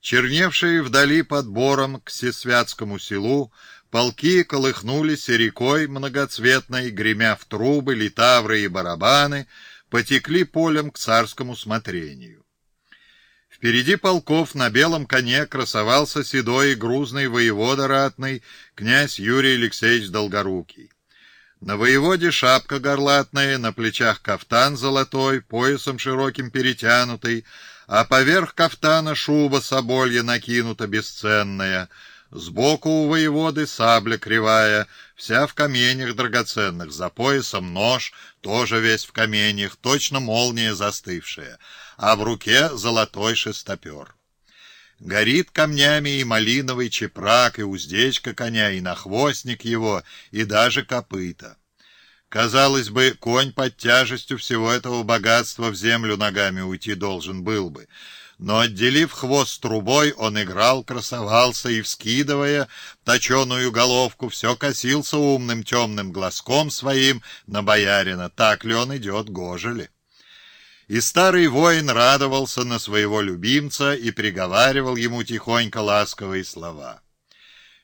Черневшие вдали под бором к Сесвятскому селу, полки колыхнулись рекой многоцветной, гремя в трубы, литавры и барабаны, потекли полем к царскому смотрению. Впереди полков на белом коне красовался седой и грузный воевода ратный, князь Юрий Алексеевич Долгорукий. На воеводе шапка горлатная, на плечах кафтан золотой, поясом широким перетянутый, а поверх кафтана шуба соболья накинута бесценная. Сбоку у воеводы сабля кривая, вся в каменьях драгоценных, за поясом нож, тоже весь в каменьях, точно молния застывшая, а в руке золотой шестопер. Горит камнями и малиновый чепрак, и уздечка коня, и нахвостник его, и даже копыта. Казалось бы, конь под тяжестью всего этого богатства в землю ногами уйти должен был бы. Но, отделив хвост трубой, он играл, красовался и, вскидывая точеную головку, все косился умным темным глазком своим на боярина, так ли он идет, гоже ли. И старый воин радовался на своего любимца и приговаривал ему тихонько ласковые слова.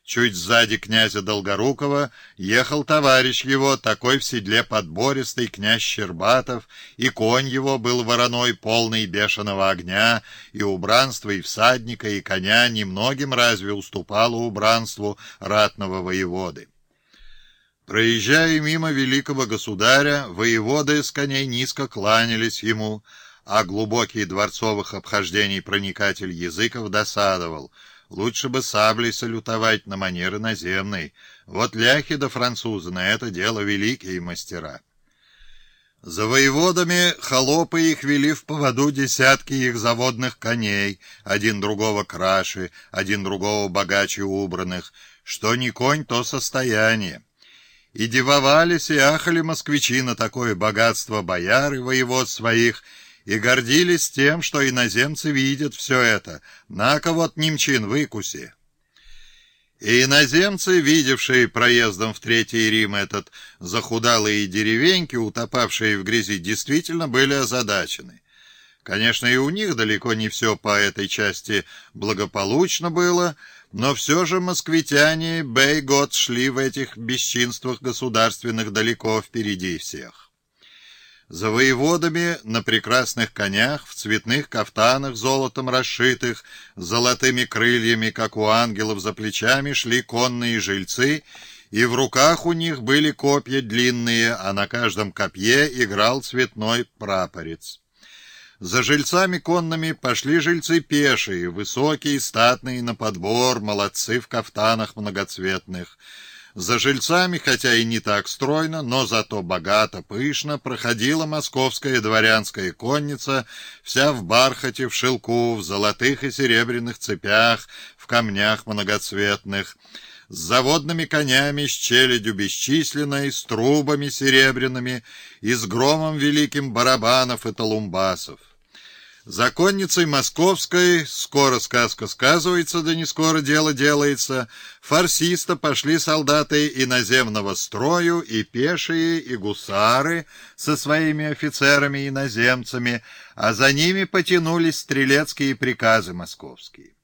Чуть сзади князя Долгорукова ехал товарищ его, такой в седле подбористый князь Щербатов, и конь его был вороной, полный бешеного огня, и убранство и всадника, и коня немногим разве уступало убранству ратного воеводы. Проезжая мимо великого государя, воеводы с коней низко кланялись ему, а глубокий дворцовых обхождений проникатель языков досадовал. Лучше бы саблей салютовать на манеры наземной. Вот ляхи да французы на это дело великие мастера. За воеводами холопы их вели в поводу десятки их заводных коней, один другого краше, один другого богаче убранных. Что ни конь, то состояние. И дивовались и ахали москвичи на такое богатство бояр и воевод своих, и гордились тем, что иноземцы видят все это. На-ка вот немчин выкуси. И иноземцы, видевшие проездом в Третий Рим этот захудалые деревеньки, утопавшие в грязи, действительно были озадачены. Конечно, и у них далеко не все по этой части благополучно было, но все же москвитяне Бейгот шли в этих бесчинствах государственных далеко впереди всех. За воеводами на прекрасных конях, в цветных кафтанах золотом расшитых, с золотыми крыльями, как у ангелов за плечами, шли конные жильцы, и в руках у них были копья длинные, а на каждом копье играл цветной прапорец. За жильцами конными пошли жильцы пешие, высокие, статные на подбор, молодцы в кафтанах многоцветных. За жильцами, хотя и не так стройно, но зато богато, пышно, проходила московская дворянская конница, вся в бархате, в шелку, в золотых и серебряных цепях, в камнях многоцветных с заводными конями, с челядью бесчисленной, с трубами серебряными и с громом великим барабанов и толумбасов. Законницей московской, скоро сказка сказывается, да не скоро дело делается, фарсиста пошли солдаты иноземного строю, и пешие, и гусары со своими офицерами-иноземцами, а за ними потянулись стрелецкие приказы московские.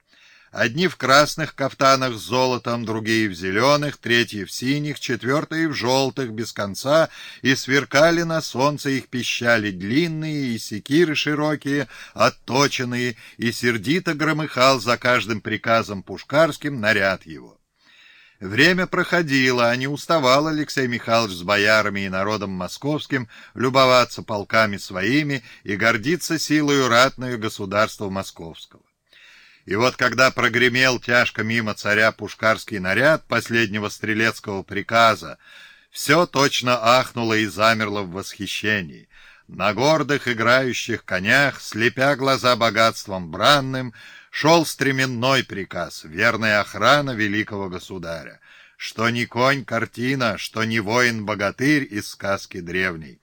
Одни в красных кафтанах с золотом, другие в зеленых, третьи в синих, четвертые в желтых, без конца, и сверкали на солнце их пищали длинные и секиры широкие, отточенные, и сердито громыхал за каждым приказом пушкарским наряд его. Время проходило, а не уставал Алексей Михайлович с боярами и народом московским любоваться полками своими и гордиться силою ратную государства московского. И вот когда прогремел тяжко мимо царя пушкарский наряд последнего стрелецкого приказа, все точно ахнуло и замерло в восхищении. На гордых играющих конях, слепя глаза богатством бранным, шел стременной приказ, верная охрана великого государя. Что ни конь картина, что ни воин-богатырь из сказки древней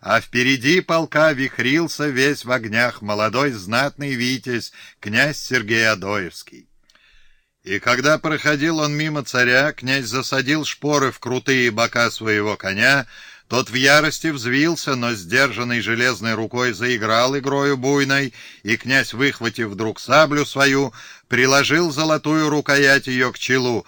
а впереди полка вихрился весь в огнях молодой знатный витязь, князь Сергей Адоевский. И когда проходил он мимо царя, князь засадил шпоры в крутые бока своего коня, Тот в ярости взвился, но сдержанный железной рукой заиграл игрою буйной, и князь, выхватив вдруг саблю свою, приложил золотую рукоять ее к челу,